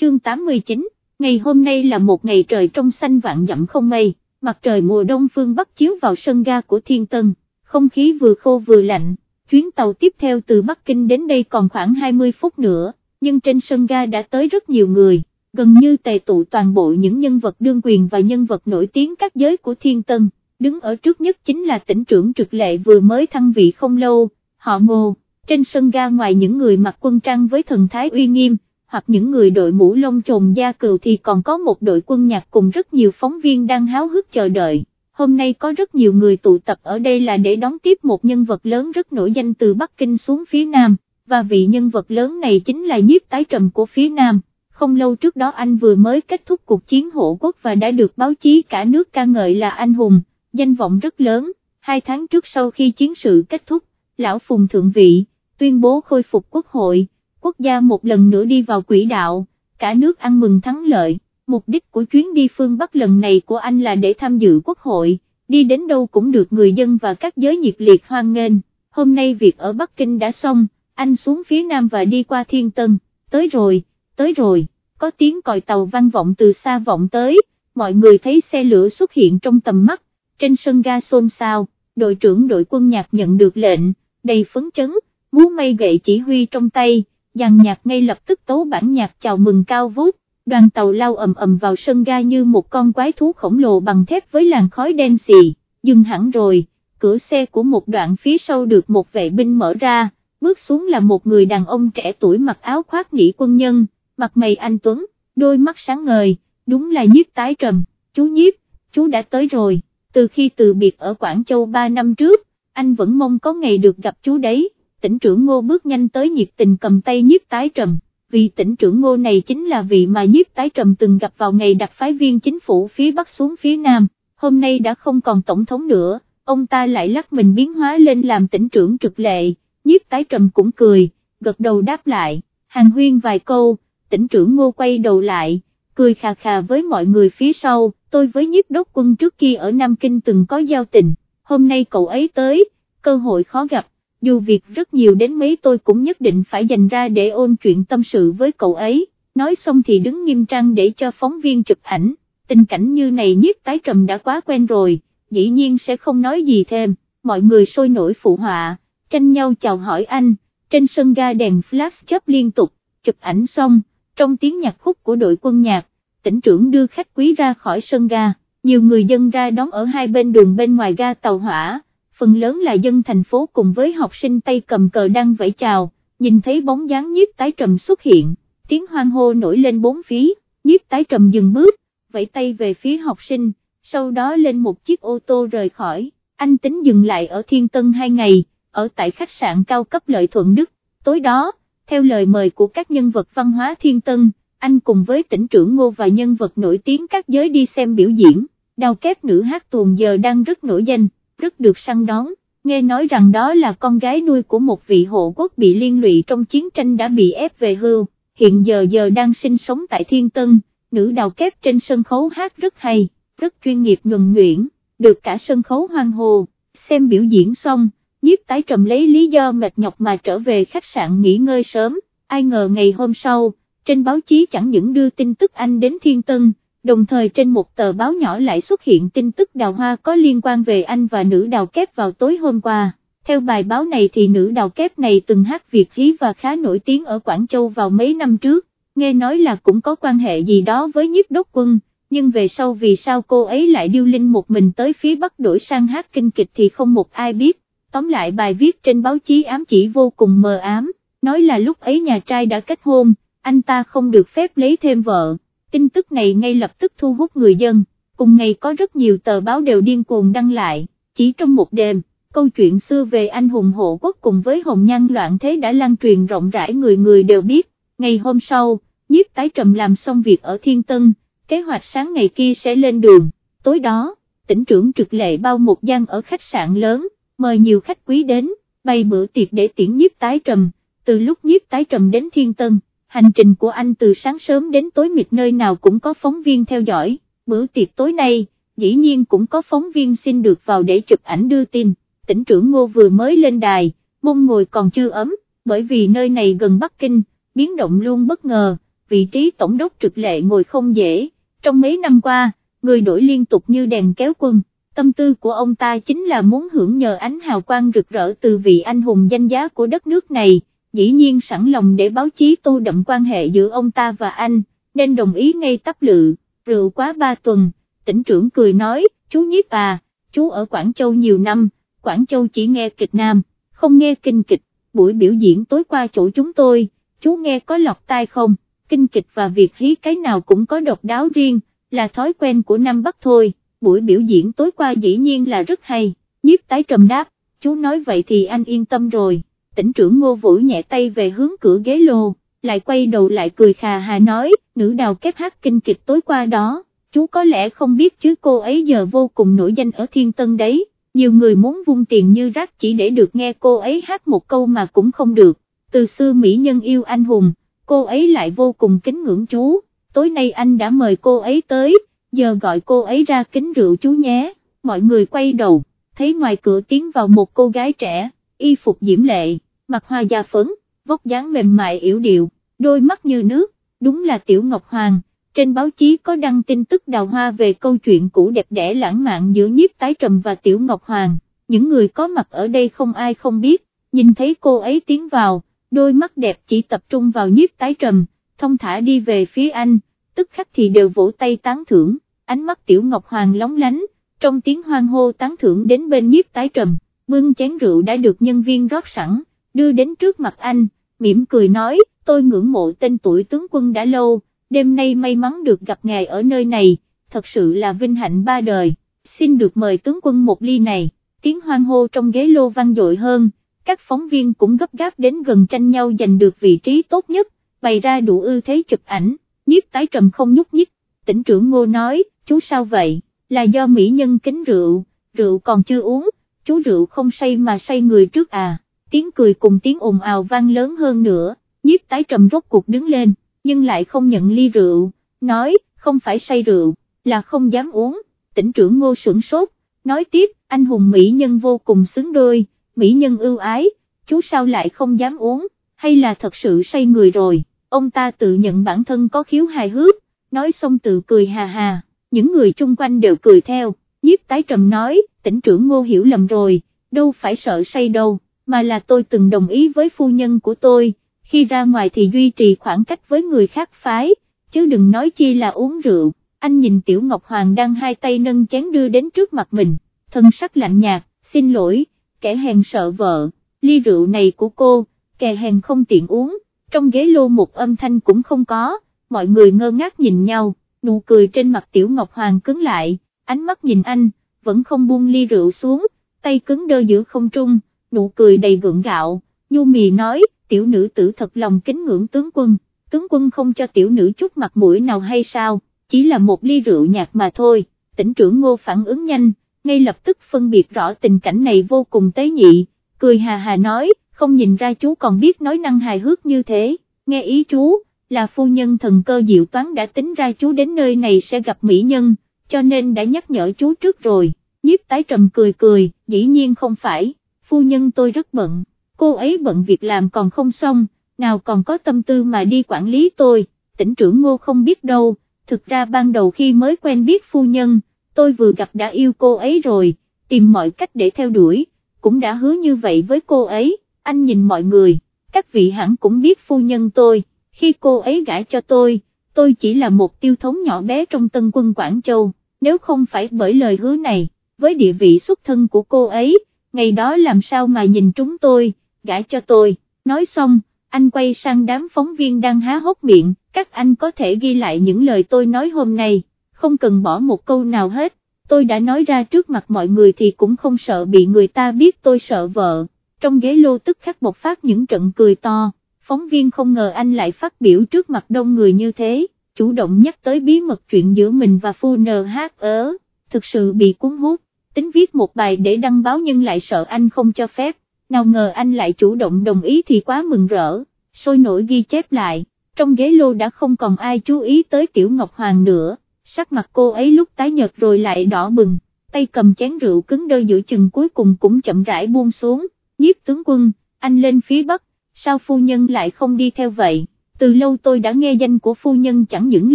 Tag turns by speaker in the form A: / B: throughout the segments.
A: chương 89, ngày hôm nay là một ngày trời trong xanh vạn dặm không mây, mặt trời mùa đông phương Bắc chiếu vào sân ga của Thiên Tân, không khí vừa khô vừa lạnh, chuyến tàu tiếp theo từ Bắc Kinh đến đây còn khoảng 20 phút nữa, nhưng trên sân ga đã tới rất nhiều người, gần như tề tụ toàn bộ những nhân vật đương quyền và nhân vật nổi tiếng các giới của Thiên Tân, đứng ở trước nhất chính là tỉnh trưởng trực lệ vừa mới thăng vị không lâu, họ ngô, trên sân ga ngoài những người mặc quân trang với thần thái uy nghiêm, hoặc những người đội mũ lông trồn da cừu thì còn có một đội quân nhạc cùng rất nhiều phóng viên đang háo hức chờ đợi. Hôm nay có rất nhiều người tụ tập ở đây là để đón tiếp một nhân vật lớn rất nổi danh từ Bắc Kinh xuống phía Nam, và vị nhân vật lớn này chính là nhiếp tái trầm của phía Nam. Không lâu trước đó anh vừa mới kết thúc cuộc chiến hộ quốc và đã được báo chí cả nước ca ngợi là anh hùng, danh vọng rất lớn. Hai tháng trước sau khi chiến sự kết thúc, Lão Phùng Thượng Vị, tuyên bố khôi phục quốc hội quốc gia một lần nữa đi vào quỹ đạo, cả nước ăn mừng thắng lợi, mục đích của chuyến đi phương Bắc lần này của anh là để tham dự quốc hội, đi đến đâu cũng được người dân và các giới nhiệt liệt hoan nghênh, hôm nay việc ở Bắc Kinh đã xong, anh xuống phía Nam và đi qua Thiên Tân, tới rồi, tới rồi, có tiếng còi tàu vang vọng từ xa vọng tới, mọi người thấy xe lửa xuất hiện trong tầm mắt, trên sân ga xôn xao, đội trưởng đội quân nhạc nhận được lệnh, đầy phấn chấn, múa mây gậy chỉ huy trong tay, dàn nhạc ngay lập tức tấu bản nhạc chào mừng cao vút, đoàn tàu lao ầm ầm vào sân ga như một con quái thú khổng lồ bằng thép với làn khói đen xì, dừng hẳn rồi, cửa xe của một đoạn phía sau được một vệ binh mở ra, bước xuống là một người đàn ông trẻ tuổi mặc áo khoác nghỉ quân nhân, mặt mày anh Tuấn, đôi mắt sáng ngời, đúng là nhiếp tái trầm, chú nhiếp, chú đã tới rồi, từ khi từ biệt ở Quảng Châu 3 năm trước, anh vẫn mong có ngày được gặp chú đấy tỉnh trưởng ngô bước nhanh tới nhiệt tình cầm tay nhiếp tái trầm, vì tỉnh trưởng ngô này chính là vị mà nhiếp tái trầm từng gặp vào ngày đặt phái viên chính phủ phía Bắc xuống phía Nam, hôm nay đã không còn tổng thống nữa, ông ta lại lắc mình biến hóa lên làm tỉnh trưởng trực lệ, nhiếp tái trầm cũng cười, gật đầu đáp lại, hàng huyên vài câu, tỉnh trưởng ngô quay đầu lại, cười khà khà với mọi người phía sau, tôi với nhiếp đốc quân trước kia ở Nam Kinh từng có giao tình, hôm nay cậu ấy tới, cơ hội khó gặp dù việc rất nhiều đến mấy tôi cũng nhất định phải dành ra để ôn chuyện tâm sự với cậu ấy, nói xong thì đứng nghiêm trang để cho phóng viên chụp ảnh, tình cảnh như này nhiếp tái trầm đã quá quen rồi, dĩ nhiên sẽ không nói gì thêm, mọi người sôi nổi phụ họa, tranh nhau chào hỏi anh, trên sân ga đèn flash chớp liên tục, chụp ảnh xong, trong tiếng nhạc khúc của đội quân nhạc, tỉnh trưởng đưa khách quý ra khỏi sân ga, nhiều người dân ra đón ở hai bên đường bên ngoài ga tàu hỏa phần lớn là dân thành phố cùng với học sinh tay cầm cờ đang vẫy chào, nhìn thấy bóng dáng nhiếp tái trầm xuất hiện, tiếng hoang hô nổi lên bốn phía, nhiếp tái trầm dừng bước, vẫy tay về phía học sinh, sau đó lên một chiếc ô tô rời khỏi, anh tính dừng lại ở Thiên Tân hai ngày, ở tại khách sạn cao cấp lợi thuận Đức, tối đó, theo lời mời của các nhân vật văn hóa Thiên Tân, anh cùng với tỉnh trưởng Ngô và nhân vật nổi tiếng các giới đi xem biểu diễn, đào kép nữ hát tuồng giờ đang rất nổi danh rất được săn đón, nghe nói rằng đó là con gái nuôi của một vị hộ quốc bị liên lụy trong chiến tranh đã bị ép về hưu, hiện giờ giờ đang sinh sống tại Thiên Tân, nữ đào kép trên sân khấu hát rất hay, rất chuyên nghiệp nhuần nhuyễn, được cả sân khấu hoang hồ, xem biểu diễn xong, nhiếp tái trầm lấy lý do mệt nhọc mà trở về khách sạn nghỉ ngơi sớm, ai ngờ ngày hôm sau, trên báo chí chẳng những đưa tin tức anh đến Thiên Tân, đồng thời trên một tờ báo nhỏ lại xuất hiện tin tức đào hoa có liên quan về anh và nữ đào kép vào tối hôm qua. Theo bài báo này thì nữ đào kép này từng hát Việt hí và khá nổi tiếng ở Quảng Châu vào mấy năm trước, nghe nói là cũng có quan hệ gì đó với nhiếp đốc quân, nhưng về sau vì sao cô ấy lại điêu linh một mình tới phía Bắc đổi sang hát kinh kịch thì không một ai biết, tóm lại bài viết trên báo chí ám chỉ vô cùng mờ ám, nói là lúc ấy nhà trai đã kết hôn, anh ta không được phép lấy thêm vợ tin tức này ngay lập tức thu hút người dân, cùng ngày có rất nhiều tờ báo đều điên cuồng đăng lại, chỉ trong một đêm, câu chuyện xưa về anh hùng hộ quốc cùng với hồng nhan loạn thế đã lan truyền rộng rãi người người đều biết, ngày hôm sau, nhiếp tái trầm làm xong việc ở Thiên Tân, kế hoạch sáng ngày kia sẽ lên đường, tối đó, tỉnh trưởng trực lệ bao một gian ở khách sạn lớn, mời nhiều khách quý đến, bày bữa tiệc để tiễn nhiếp tái trầm, từ lúc nhiếp tái trầm đến Thiên Tân hành trình của anh từ sáng sớm đến tối mịt nơi nào cũng có phóng viên theo dõi, bữa tiệc tối nay, dĩ nhiên cũng có phóng viên xin được vào để chụp ảnh đưa tin, tỉnh trưởng ngô vừa mới lên đài, mông ngồi còn chưa ấm, bởi vì nơi này gần Bắc Kinh, biến động luôn bất ngờ, vị trí tổng đốc trực lệ ngồi không dễ, trong mấy năm qua, người đổi liên tục như đèn kéo quân, tâm tư của ông ta chính là muốn hưởng nhờ ánh hào quang rực rỡ từ vị anh hùng danh giá của đất nước này, dĩ nhiên sẵn lòng để báo chí tô đậm quan hệ giữa ông ta và anh, nên đồng ý ngay tắp lự, rượu quá ba tuần, tỉnh trưởng cười nói, chú nhiếp à, chú ở Quảng Châu nhiều năm, Quảng Châu chỉ nghe kịch nam, không nghe kinh kịch, buổi biểu diễn tối qua chỗ chúng tôi, chú nghe có lọt tai không, kinh kịch và việc hí cái nào cũng có độc đáo riêng, là thói quen của Nam Bắc thôi, buổi biểu diễn tối qua dĩ nhiên là rất hay, nhiếp tái trầm đáp, chú nói vậy thì anh yên tâm rồi, tỉnh trưởng ngô vũ nhẹ tay về hướng cửa ghế lô, lại quay đầu lại cười khà hà nói, nữ đào kép hát kinh kịch tối qua đó, chú có lẽ không biết chứ cô ấy giờ vô cùng nổi danh ở Thiên Tân đấy, nhiều người muốn vung tiền như rác chỉ để được nghe cô ấy hát một câu mà cũng không được, từ xưa Mỹ nhân yêu anh hùng, cô ấy lại vô cùng kính ngưỡng chú, tối nay anh đã mời cô ấy tới, giờ gọi cô ấy ra kính rượu chú nhé, mọi người quay đầu, thấy ngoài cửa tiến vào một cô gái trẻ, y phục diễm lệ, mặt hoa da phấn, vóc dáng mềm mại yểu điệu, đôi mắt như nước, đúng là Tiểu Ngọc Hoàng. Trên báo chí có đăng tin tức đào hoa về câu chuyện cũ đẹp đẽ lãng mạn giữa nhiếp tái trầm và Tiểu Ngọc Hoàng, những người có mặt ở đây không ai không biết, nhìn thấy cô ấy tiến vào, đôi mắt đẹp chỉ tập trung vào nhiếp tái trầm, thông thả đi về phía anh, tức khắc thì đều vỗ tay tán thưởng, ánh mắt Tiểu Ngọc Hoàng lóng lánh, trong tiếng hoang hô tán thưởng đến bên nhiếp tái trầm, bưng chén rượu đã được nhân viên rót sẵn, đưa đến trước mặt anh, mỉm cười nói, tôi ngưỡng mộ tên tuổi tướng quân đã lâu, đêm nay may mắn được gặp ngài ở nơi này, thật sự là vinh hạnh ba đời, xin được mời tướng quân một ly này, tiếng hoang hô trong ghế lô vang dội hơn, các phóng viên cũng gấp gáp đến gần tranh nhau giành được vị trí tốt nhất, bày ra đủ ưu thế chụp ảnh, nhiếp tái trầm không nhúc nhích, tỉnh trưởng ngô nói, chú sao vậy, là do mỹ nhân kính rượu, rượu còn chưa uống, chú rượu không say mà say người trước à tiếng cười cùng tiếng ồn ào vang lớn hơn nữa, nhiếp tái trầm rốt cuộc đứng lên, nhưng lại không nhận ly rượu, nói, không phải say rượu, là không dám uống, tỉnh trưởng ngô sửng sốt, nói tiếp, anh hùng Mỹ nhân vô cùng xứng đôi, Mỹ nhân ưu ái, chú sao lại không dám uống, hay là thật sự say người rồi, ông ta tự nhận bản thân có khiếu hài hước, nói xong tự cười hà hà, những người chung quanh đều cười theo, nhiếp tái trầm nói, tỉnh trưởng ngô hiểu lầm rồi, đâu phải sợ say đâu mà là tôi từng đồng ý với phu nhân của tôi, khi ra ngoài thì duy trì khoảng cách với người khác phái, chứ đừng nói chi là uống rượu, anh nhìn Tiểu Ngọc Hoàng đang hai tay nâng chén đưa đến trước mặt mình, thân sắc lạnh nhạt, xin lỗi, kẻ hèn sợ vợ, ly rượu này của cô, kẻ hèn không tiện uống, trong ghế lô một âm thanh cũng không có, mọi người ngơ ngác nhìn nhau, nụ cười trên mặt Tiểu Ngọc Hoàng cứng lại, ánh mắt nhìn anh, vẫn không buông ly rượu xuống, tay cứng đơ giữa không trung nụ cười đầy gượng gạo, nhu mì nói, tiểu nữ tử thật lòng kính ngưỡng tướng quân, tướng quân không cho tiểu nữ chút mặt mũi nào hay sao, chỉ là một ly rượu nhạt mà thôi, tỉnh trưởng ngô phản ứng nhanh, ngay lập tức phân biệt rõ tình cảnh này vô cùng tế nhị, cười hà hà nói, không nhìn ra chú còn biết nói năng hài hước như thế, nghe ý chú, là phu nhân thần cơ diệu toán đã tính ra chú đến nơi này sẽ gặp mỹ nhân, cho nên đã nhắc nhở chú trước rồi, nhiếp tái trầm cười cười, dĩ nhiên không phải phu nhân tôi rất bận, cô ấy bận việc làm còn không xong, nào còn có tâm tư mà đi quản lý tôi, tỉnh trưởng ngô không biết đâu, thực ra ban đầu khi mới quen biết phu nhân, tôi vừa gặp đã yêu cô ấy rồi, tìm mọi cách để theo đuổi, cũng đã hứa như vậy với cô ấy, anh nhìn mọi người, các vị hẳn cũng biết phu nhân tôi, khi cô ấy gãi cho tôi, tôi chỉ là một tiêu thống nhỏ bé trong tân quân Quảng Châu, nếu không phải bởi lời hứa này, với địa vị xuất thân của cô ấy, ngày đó làm sao mà nhìn trúng tôi, gãi cho tôi, nói xong, anh quay sang đám phóng viên đang há hốc miệng, các anh có thể ghi lại những lời tôi nói hôm nay, không cần bỏ một câu nào hết, tôi đã nói ra trước mặt mọi người thì cũng không sợ bị người ta biết tôi sợ vợ, trong ghế lô tức khắc bộc phát những trận cười to, phóng viên không ngờ anh lại phát biểu trước mặt đông người như thế, chủ động nhắc tới bí mật chuyện giữa mình và phu NH ớ, thực sự bị cuốn hút tính viết một bài để đăng báo nhưng lại sợ anh không cho phép, nào ngờ anh lại chủ động đồng ý thì quá mừng rỡ, sôi nổi ghi chép lại, trong ghế lô đã không còn ai chú ý tới Tiểu Ngọc Hoàng nữa, sắc mặt cô ấy lúc tái nhợt rồi lại đỏ bừng, tay cầm chén rượu cứng đơ giữa chừng cuối cùng cũng chậm rãi buông xuống, nhiếp tướng quân, anh lên phía bắc, sao phu nhân lại không đi theo vậy, từ lâu tôi đã nghe danh của phu nhân chẳng những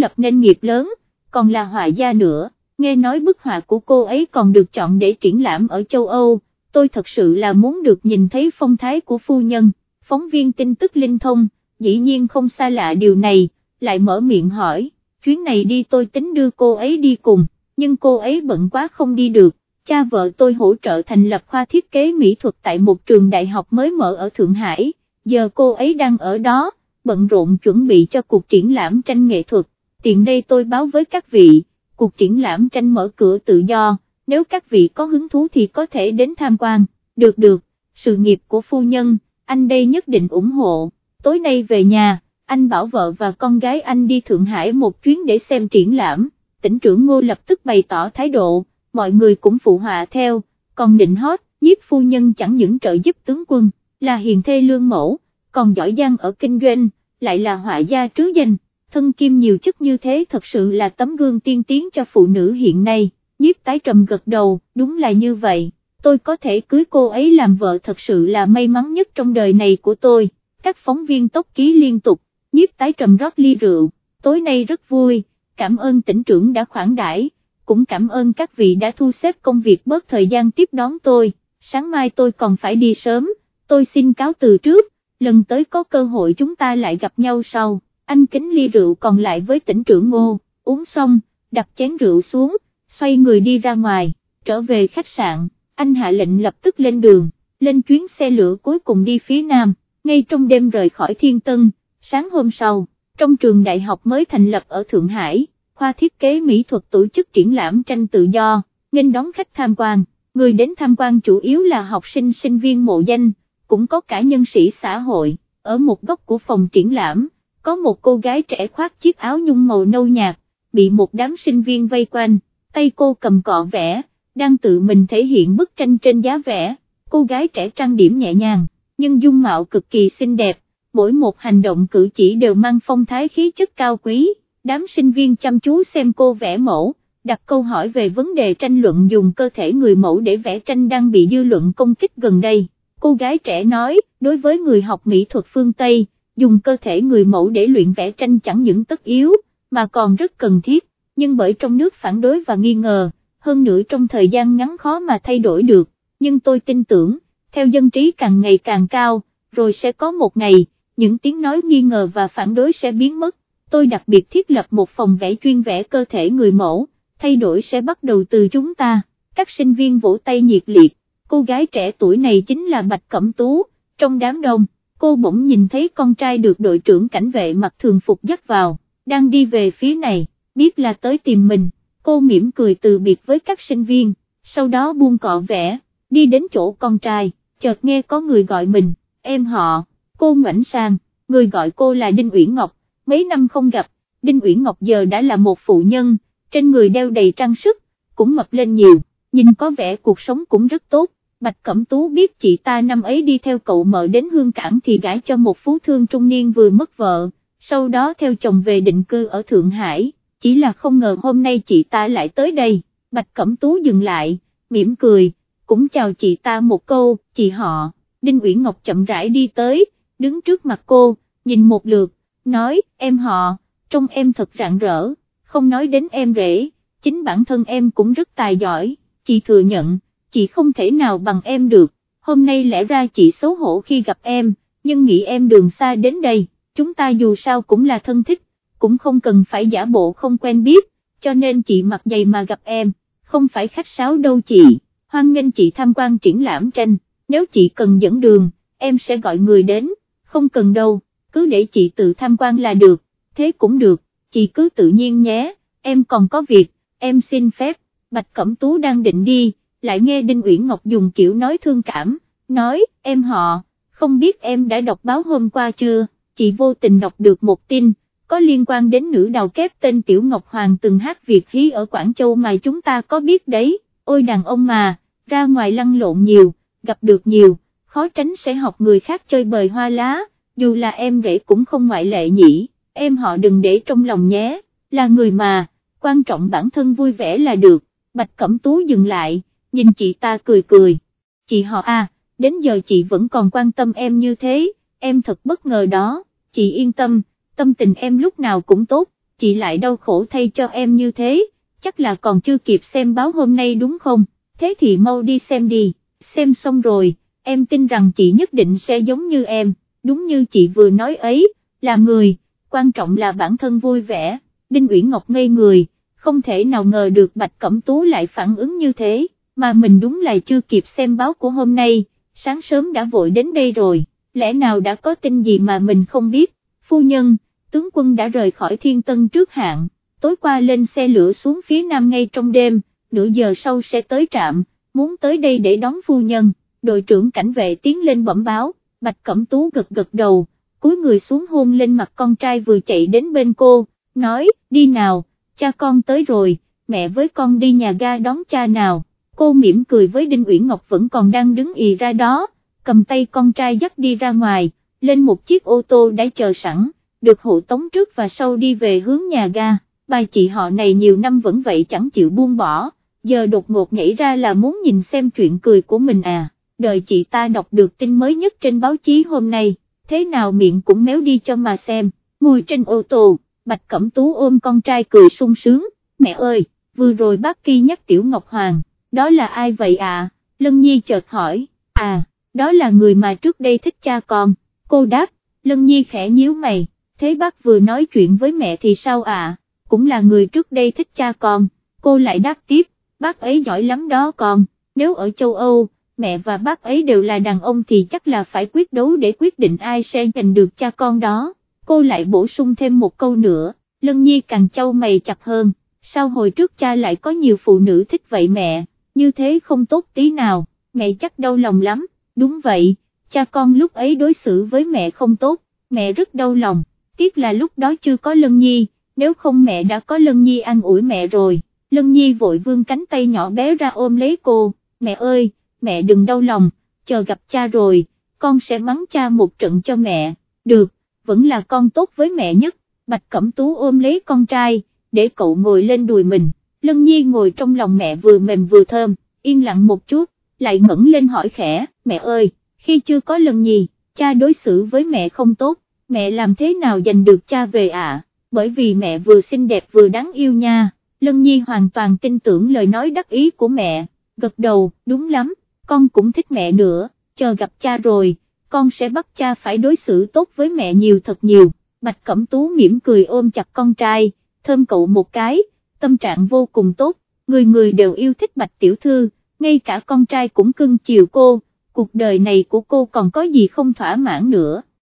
A: lập nên nghiệp lớn, còn là họa gia nữa, nghe nói bức họa của cô ấy còn được chọn để triển lãm ở châu Âu, tôi thật sự là muốn được nhìn thấy phong thái của phu nhân, phóng viên tin tức linh thông, dĩ nhiên không xa lạ điều này, lại mở miệng hỏi, chuyến này đi tôi tính đưa cô ấy đi cùng, nhưng cô ấy bận quá không đi được, cha vợ tôi hỗ trợ thành lập khoa thiết kế mỹ thuật tại một trường đại học mới mở ở Thượng Hải, giờ cô ấy đang ở đó, bận rộn chuẩn bị cho cuộc triển lãm tranh nghệ thuật, tiện đây tôi báo với các vị, cuộc triển lãm tranh mở cửa tự do, nếu các vị có hứng thú thì có thể đến tham quan, được được, sự nghiệp của phu nhân, anh đây nhất định ủng hộ, tối nay về nhà, anh bảo vợ và con gái anh đi Thượng Hải một chuyến để xem triển lãm, tỉnh trưởng ngô lập tức bày tỏ thái độ, mọi người cũng phụ họa theo, còn định hót, nhiếp phu nhân chẳng những trợ giúp tướng quân, là hiền thê lương mẫu, còn giỏi giang ở kinh doanh, lại là họa gia trứ danh, thân kim nhiều chức như thế thật sự là tấm gương tiên tiến cho phụ nữ hiện nay, nhiếp tái trầm gật đầu, đúng là như vậy, tôi có thể cưới cô ấy làm vợ thật sự là may mắn nhất trong đời này của tôi, các phóng viên tốc ký liên tục, nhiếp tái trầm rót ly rượu, tối nay rất vui, cảm ơn tỉnh trưởng đã khoản đãi cũng cảm ơn các vị đã thu xếp công việc bớt thời gian tiếp đón tôi, sáng mai tôi còn phải đi sớm, tôi xin cáo từ trước, lần tới có cơ hội chúng ta lại gặp nhau sau, anh kính ly rượu còn lại với tỉnh trưởng ngô, uống xong, đặt chén rượu xuống, xoay người đi ra ngoài, trở về khách sạn, anh hạ lệnh lập tức lên đường, lên chuyến xe lửa cuối cùng đi phía nam, ngay trong đêm rời khỏi Thiên Tân, sáng hôm sau, trong trường đại học mới thành lập ở Thượng Hải khoa thiết kế mỹ thuật tổ chức triển lãm tranh tự do, nghênh đón khách tham quan, người đến tham quan chủ yếu là học sinh sinh viên mộ danh, cũng có cả nhân sĩ xã hội, ở một góc của phòng triển lãm, có một cô gái trẻ khoác chiếc áo nhung màu nâu nhạt, bị một đám sinh viên vây quanh, tay cô cầm cọ vẽ, đang tự mình thể hiện bức tranh trên giá vẽ, cô gái trẻ trang điểm nhẹ nhàng, nhưng dung mạo cực kỳ xinh đẹp, mỗi một hành động cử chỉ đều mang phong thái khí chất cao quý. Đám sinh viên chăm chú xem cô vẽ mẫu, đặt câu hỏi về vấn đề tranh luận dùng cơ thể người mẫu để vẽ tranh đang bị dư luận công kích gần đây. Cô gái trẻ nói, đối với người học mỹ thuật phương Tây, dùng cơ thể người mẫu để luyện vẽ tranh chẳng những tất yếu, mà còn rất cần thiết, nhưng bởi trong nước phản đối và nghi ngờ, hơn nữa trong thời gian ngắn khó mà thay đổi được, nhưng tôi tin tưởng, theo dân trí càng ngày càng cao, rồi sẽ có một ngày, những tiếng nói nghi ngờ và phản đối sẽ biến mất tôi đặc biệt thiết lập một phòng vẽ chuyên vẽ cơ thể người mẫu, thay đổi sẽ bắt đầu từ chúng ta, các sinh viên vỗ tay nhiệt liệt, cô gái trẻ tuổi này chính là Bạch Cẩm Tú, trong đám đông, cô bỗng nhìn thấy con trai được đội trưởng cảnh vệ mặc thường phục dắt vào, đang đi về phía này, biết là tới tìm mình, cô mỉm cười từ biệt với các sinh viên, sau đó buông cọ vẽ, đi đến chỗ con trai, chợt nghe có người gọi mình, em họ, cô ngoảnh sang, người gọi cô là Đinh Uyển Ngọc, mấy năm không gặp, Đinh Uyển Ngọc giờ đã là một phụ nhân, trên người đeo đầy trang sức, cũng mập lên nhiều, nhìn có vẻ cuộc sống cũng rất tốt. Bạch Cẩm Tú biết chị ta năm ấy đi theo cậu mợ đến hương cảng thì gãi cho một phú thương trung niên vừa mất vợ, sau đó theo chồng về định cư ở Thượng Hải, chỉ là không ngờ hôm nay chị ta lại tới đây, Bạch Cẩm Tú dừng lại, mỉm cười, cũng chào chị ta một câu, chị họ, Đinh Uyển Ngọc chậm rãi đi tới, đứng trước mặt cô, nhìn một lượt, nói, em họ, trông em thật rạng rỡ, không nói đến em rể, chính bản thân em cũng rất tài giỏi, chị thừa nhận, chị không thể nào bằng em được, hôm nay lẽ ra chị xấu hổ khi gặp em, nhưng nghĩ em đường xa đến đây, chúng ta dù sao cũng là thân thích, cũng không cần phải giả bộ không quen biết, cho nên chị mặc giày mà gặp em, không phải khách sáo đâu chị, hoan nghênh chị tham quan triển lãm tranh, nếu chị cần dẫn đường, em sẽ gọi người đến, không cần đâu cứ để chị tự tham quan là được, thế cũng được, chị cứ tự nhiên nhé, em còn có việc, em xin phép, Bạch Cẩm Tú đang định đi, lại nghe Đinh Uyển Ngọc dùng kiểu nói thương cảm, nói, em họ, không biết em đã đọc báo hôm qua chưa, chị vô tình đọc được một tin, có liên quan đến nữ đào kép tên Tiểu Ngọc Hoàng từng hát Việt hí ở Quảng Châu mà chúng ta có biết đấy, ôi đàn ông mà, ra ngoài lăn lộn nhiều, gặp được nhiều, khó tránh sẽ học người khác chơi bời hoa lá dù là em rể cũng không ngoại lệ nhỉ, em họ đừng để trong lòng nhé, là người mà, quan trọng bản thân vui vẻ là được, Bạch Cẩm Tú dừng lại, nhìn chị ta cười cười, chị họ à, đến giờ chị vẫn còn quan tâm em như thế, em thật bất ngờ đó, chị yên tâm, tâm tình em lúc nào cũng tốt, chị lại đau khổ thay cho em như thế, chắc là còn chưa kịp xem báo hôm nay đúng không, thế thì mau đi xem đi, xem xong rồi, em tin rằng chị nhất định sẽ giống như em, đúng như chị vừa nói ấy, là người, quan trọng là bản thân vui vẻ, Đinh Uyển Ngọc ngây người, không thể nào ngờ được Bạch Cẩm Tú lại phản ứng như thế, mà mình đúng là chưa kịp xem báo của hôm nay, sáng sớm đã vội đến đây rồi, lẽ nào đã có tin gì mà mình không biết, phu nhân, tướng quân đã rời khỏi thiên tân trước hạn, tối qua lên xe lửa xuống phía nam ngay trong đêm, nửa giờ sau sẽ tới trạm, muốn tới đây để đón phu nhân, đội trưởng cảnh vệ tiến lên bẩm báo, Bạch Cẩm Tú gật gật đầu, cúi người xuống hôn lên mặt con trai vừa chạy đến bên cô, nói, đi nào, cha con tới rồi, mẹ với con đi nhà ga đón cha nào, cô mỉm cười với Đinh Uyển Ngọc vẫn còn đang đứng ì ra đó, cầm tay con trai dắt đi ra ngoài, lên một chiếc ô tô đã chờ sẵn, được hộ tống trước và sau đi về hướng nhà ga, ba chị họ này nhiều năm vẫn vậy chẳng chịu buông bỏ, giờ đột ngột nhảy ra là muốn nhìn xem chuyện cười của mình à, đợi chị ta đọc được tin mới nhất trên báo chí hôm nay, thế nào miệng cũng méo đi cho mà xem, ngồi trên ô tô, Bạch Cẩm Tú ôm con trai cười sung sướng, mẹ ơi, vừa rồi bác Kỳ nhắc Tiểu Ngọc Hoàng, đó là ai vậy à, Lân Nhi chợt hỏi, à, đó là người mà trước đây thích cha con, cô đáp, Lân Nhi khẽ nhíu mày, thế bác vừa nói chuyện với mẹ thì sao à, cũng là người trước đây thích cha con, cô lại đáp tiếp, bác ấy giỏi lắm đó con, nếu ở châu Âu, mẹ và bác ấy đều là đàn ông thì chắc là phải quyết đấu để quyết định ai sẽ giành được cha con đó, cô lại bổ sung thêm một câu nữa, Lân Nhi càng châu mày chặt hơn, sao hồi trước cha lại có nhiều phụ nữ thích vậy mẹ, như thế không tốt tí nào, mẹ chắc đau lòng lắm, đúng vậy, cha con lúc ấy đối xử với mẹ không tốt, mẹ rất đau lòng, tiếc là lúc đó chưa có Lân Nhi, nếu không mẹ đã có Lân Nhi an ủi mẹ rồi, Lân Nhi vội vươn cánh tay nhỏ bé ra ôm lấy cô, mẹ ơi, mẹ đừng đau lòng, chờ gặp cha rồi, con sẽ mắng cha một trận cho mẹ, được, vẫn là con tốt với mẹ nhất, Bạch Cẩm Tú ôm lấy con trai, để cậu ngồi lên đùi mình, Lân Nhi ngồi trong lòng mẹ vừa mềm vừa thơm, yên lặng một chút, lại ngẩng lên hỏi khẽ, mẹ ơi, khi chưa có Lân Nhi, cha đối xử với mẹ không tốt, mẹ làm thế nào giành được cha về ạ, bởi vì mẹ vừa xinh đẹp vừa đáng yêu nha, Lân Nhi hoàn toàn tin tưởng lời nói đắc ý của mẹ, gật đầu, đúng lắm, con cũng thích mẹ nữa, chờ gặp cha rồi, con sẽ bắt cha phải đối xử tốt với mẹ nhiều thật nhiều, Bạch Cẩm Tú mỉm cười ôm chặt con trai, thơm cậu một cái, tâm trạng vô cùng tốt, người người đều yêu thích Bạch Tiểu Thư, ngay cả con trai cũng cưng chiều cô, cuộc đời này của cô còn có gì không thỏa mãn nữa.